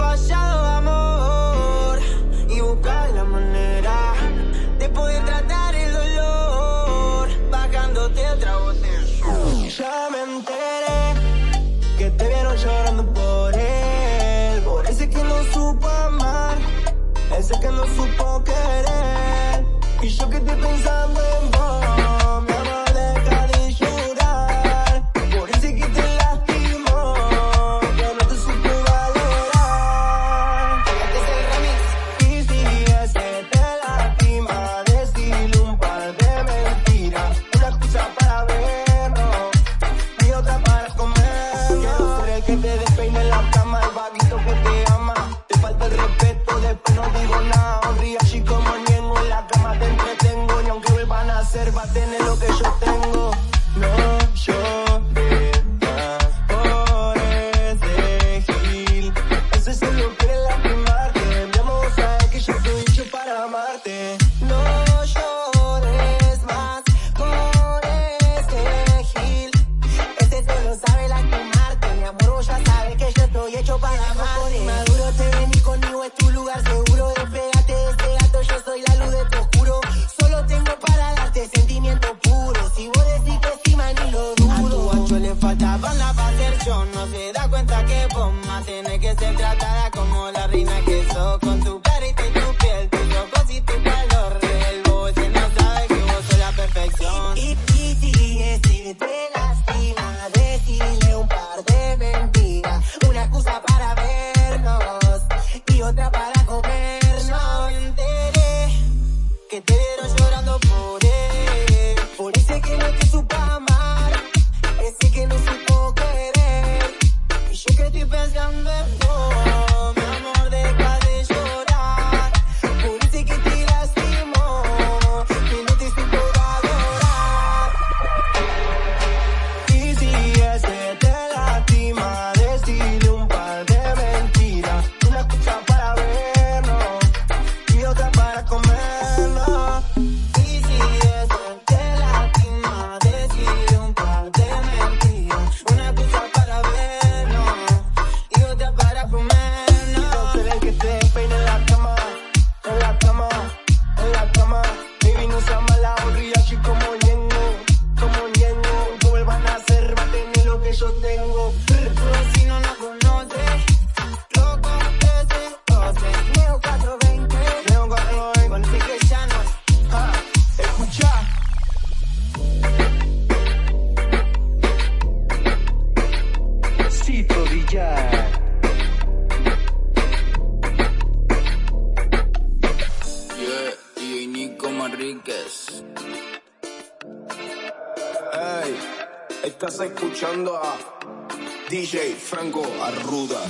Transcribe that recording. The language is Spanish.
of sure. que faltaban la yo No se da cuenta que vos más tenés que ser tratada como la reina que sos Con tu carita y tu piel, tus ojos y tu El bobo ese no sabe que vos sos la perfección. Y, y, y, este te lastima Decirle un par de mentiras. Una excusa para vernos Y otra para comernos. Yo me enteré que te vieron llorando por él. Por ese que no te yo tengo. Si no lo conoce, loco, lo conoce, doce. Neo 420, Neo 420, con Llanos. Ah, escucha. Cito DJ. Yeah, DJ Nico Manríquez. Estás escuchando a DJ Franco Arruda.